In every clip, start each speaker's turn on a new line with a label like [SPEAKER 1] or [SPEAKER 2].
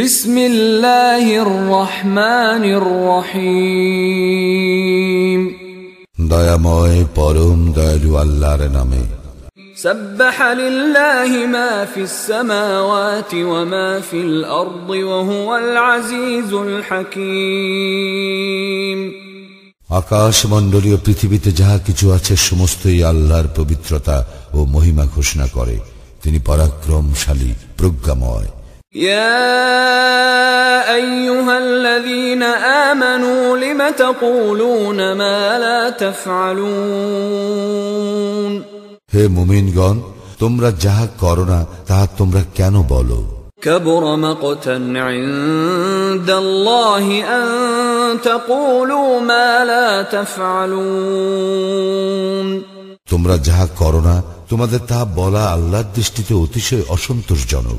[SPEAKER 1] বিসমিল্লাহির রহমানির রহিম
[SPEAKER 2] দয়াময় পরম দয়ালু আল্লাহর নামে
[SPEAKER 1] سبح لله ما في السماوات وما في الأرض وهو العزيز الحكيم
[SPEAKER 2] আকাশ মণ্ডলীয় পৃথিবীতে যাহা কিছু আছে সমস্তই আল্লাহর পবিত্রতা ও মহিমা ঘোষণা করে তিনি পরাক্রমশালী প্রজ্ঞাময়
[SPEAKER 1] হে
[SPEAKER 2] মুমিনগণ তোমরা যাহা করো না তাহা তোমরা কেন বলো
[SPEAKER 1] كبر مقتا عند الله أن تقولوا ما لا تفعلون
[SPEAKER 2] তোমরা যাহা করো না তোমাদের তা বলা আল্লাহর দৃষ্টিতে অতিশয় অসন্তোষজনক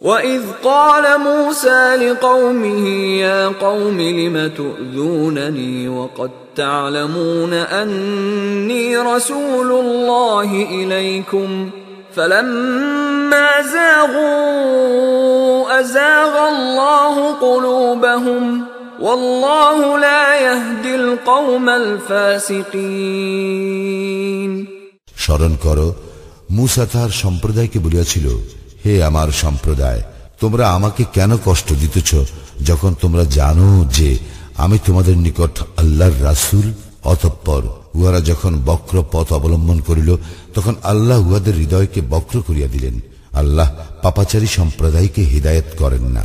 [SPEAKER 1] وَإِذْ قَالَ مُوسَى لِقَوْمِهِ يَا قَوْمِ لِمَ تُؤْذُونَنِي وَقَدْ تَعْلَمُونَ أَنِّي رَسُولُ اللَّهِ إِلَيْكُمْ فَلَمَّا زَاغُوا أَزَاغَ اللَّهُ قُلُوبَهُمْ وَاللَّهُ لَا يَهْدِي الْقَوْمَ الْفَاسِقِينَ
[SPEAKER 2] স্মরণ করো মুসা তাহার সম্প্রদায়কে বলিয়াছিল হে আমার সম্প্রদায় তোমরা আমাকে কেন কষ্ট দিতেছ যখন তোমরা জানো যে আমি তোমাদের নিকট আল্লাহর রাসুল অতঃপর উহারা যখন বক্র পথ অবলম্বন করিল তখন আল্লাহ উহাদের হৃদয়কে বক্র করিয়া দিলেন আল্লাহ পাপাচারী সম্প্রদায়কে হৃদায়ত করেন না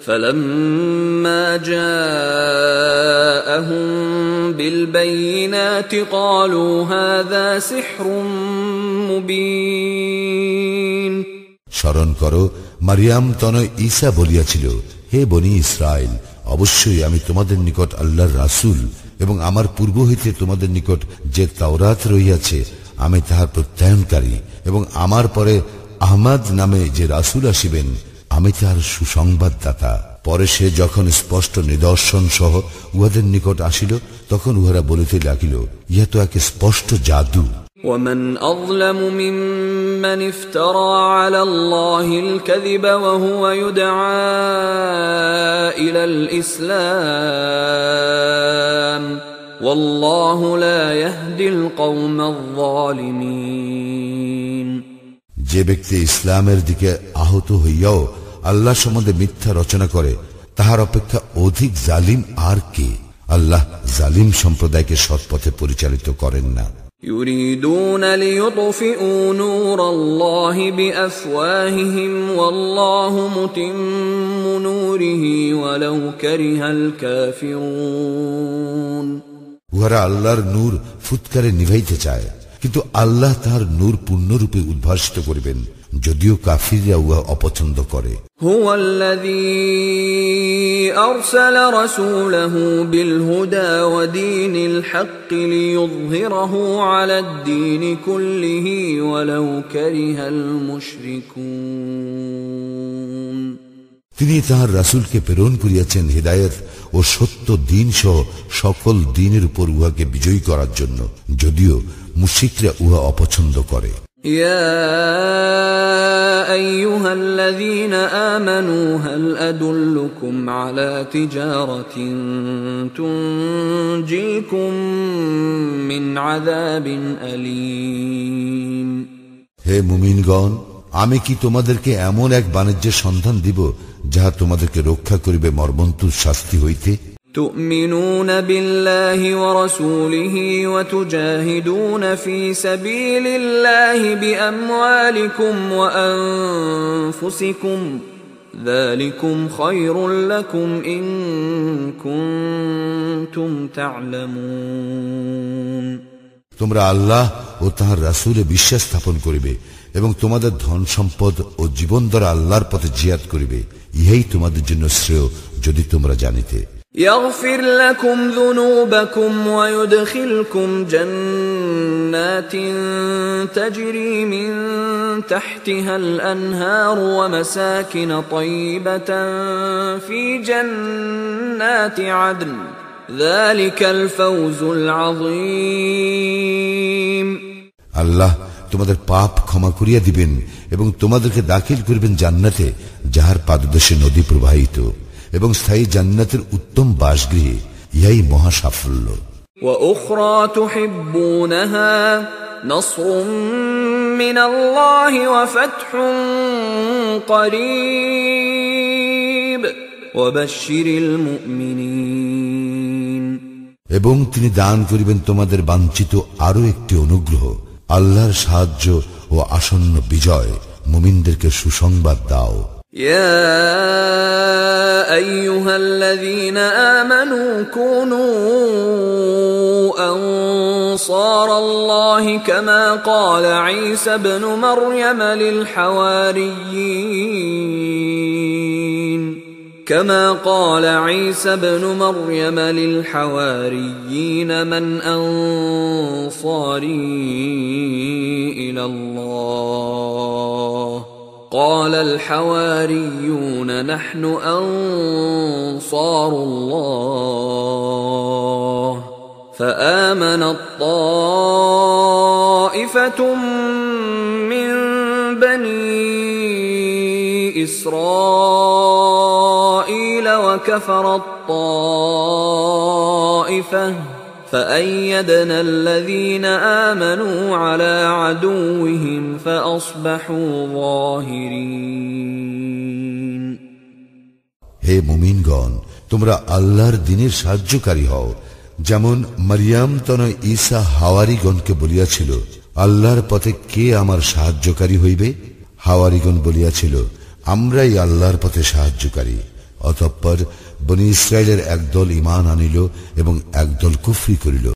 [SPEAKER 1] فلما جاءهم بالبينات قالوا هذا سحر مبين
[SPEAKER 2] স্মরণ করো মারিয়াম তনয় ঈসা বলিয়াছিল হে বনি ইসরায়েল অবশ্যই আমি তোমাদের নিকট আল্লাহর রাসুল এবং আমার পূর্ব হইতে তোমাদের নিকট যে তাওরাত রহিয়াছে আমি তাহার প্রত্যয়নকারী এবং আমার পরে আহমদ নামে যে রাসুল আসিবেন আমি তার সুসংবাদদাতা পরে সে যখন স্পষ্ট নিদর্শন সহ উহাদের নিকট আসিল তখন উহারা বলিতে লাগিল ইহা তো এক স্পষ্ট জাদু
[SPEAKER 1] ومن أظلم ممن افترى على الله الكذب وهو يدعى إلى الإسلام والله لا يهدي القوم الظالمين
[SPEAKER 2] যে ব্যক্তি ইসলামের দিকে আহত হইয়াও আল্লাহ সম্বন্ধে মিথ্যা রচনা করে তাহার অপেক্ষা অধিক জালিম আর কে আল্লাহ জালিম সম্প্রদায়কে সৎ
[SPEAKER 1] পথে পরিচালিত করেন না يريدون ليطفئوا نور الله بأفواههم والله متم نوره ولو كره
[SPEAKER 2] উহারা আল্লাহর নূর ফুৎকারে নিভাইতে চায় কিন্তু আল্লাহ তাহার নূর পূর্ণরূপে উদ্ভাসিত করিবেন যদিও কাফিররা উহা অপছন্দ করে
[SPEAKER 1] তিনি
[SPEAKER 2] তাহার রাসুলকে প্রেরণ করিয়াছেন হৃদায়ত ও সত্য দিন সহ সকল দিনের উপর উহাকে বিজয়ী করার জন্য যদিও মুশিকরা উহা অপছন্দ করে
[SPEAKER 1] يا ايها الذين امنوا هل ادلكم على تجاره تنجيكم من عذاب اليم
[SPEAKER 2] হে মুমিনগণ আমি কি তোমাদেরকে এমন এক বাণিজ্যের সন্ধান দিব যাহা তোমাদেরকে রক্ষা করিবে মর্মন্তুর শাস্তি হইতে
[SPEAKER 1] تؤمنون بالله ورسوله وتجاهدون في سبيل الله باموالكم وانفسكم ذلكم خير لكم ان كنتم تعلمون
[SPEAKER 2] তোমরা আল্লাহ ও তাহার রাসুলে বিশ্বাস স্থাপন করিবে এবং তোমাদের ধন সম্পদ ও জীবন দ্বারা আল্লাহর পথে জিয়াদ করিবে ইহাই তোমাদের জন্য শ্রেয় যদি তোমরা
[SPEAKER 1] জানিতে يغفر لكم ذنوبكم ويدخلكم جنات تجري من تحتها الانهار ومساكن طيبه في جنات عدن ذلك الفوز العظيم
[SPEAKER 2] الله তোমাদের পাপ ক্ষমা করিয়া দিবেন এবং তোমাদেরকে দাখিল করিবেন জান্নাতে যাহার পাদদেশে নদী প্রবাহিত এবং স্থায়ী জান্নাতের উত্তম বাসগৃহে ইহাই মহা সাফল্য
[SPEAKER 1] وأخرى تحبونها نصر من الله وفتح قريب وبشر المؤمنين
[SPEAKER 2] এবং তিনি দান করিবেন তোমাদের বাঞ্ছিত আরো একটি অনুগ্রহ আল্লাহর সাহায্য ও আসন্ন বিজয় মুমিনদেরকে সুসংবাদ দাও
[SPEAKER 1] يا ايها الذين امنوا كونوا انصار الله كما قال عيسى ابن مريم للحواريين كما قال عيسى ابن مريم للحواريين من انصاري الى الله قال الحواريون نحن انصار الله فامنت طائفه من بني اسرائيل وكفر الطائفه হে মুমিনগণ
[SPEAKER 2] তোমরা আল্লাহর দিনের সাহায্যকারী হও যেমন মারিয়াম তনয় ঈসা হাওয়ারিগণকে বলিয়াছিল আল্লাহর পথে কে আমার সাহায্যকারী হইবে হাওয়ারিগণ বলিয়াছিল আমরাই আল্লাহর পথে সাহায্যকারী অতঃপর বনি ইসরায়েলের একদল ইমান আনিল এবং একদল কুফরি করিল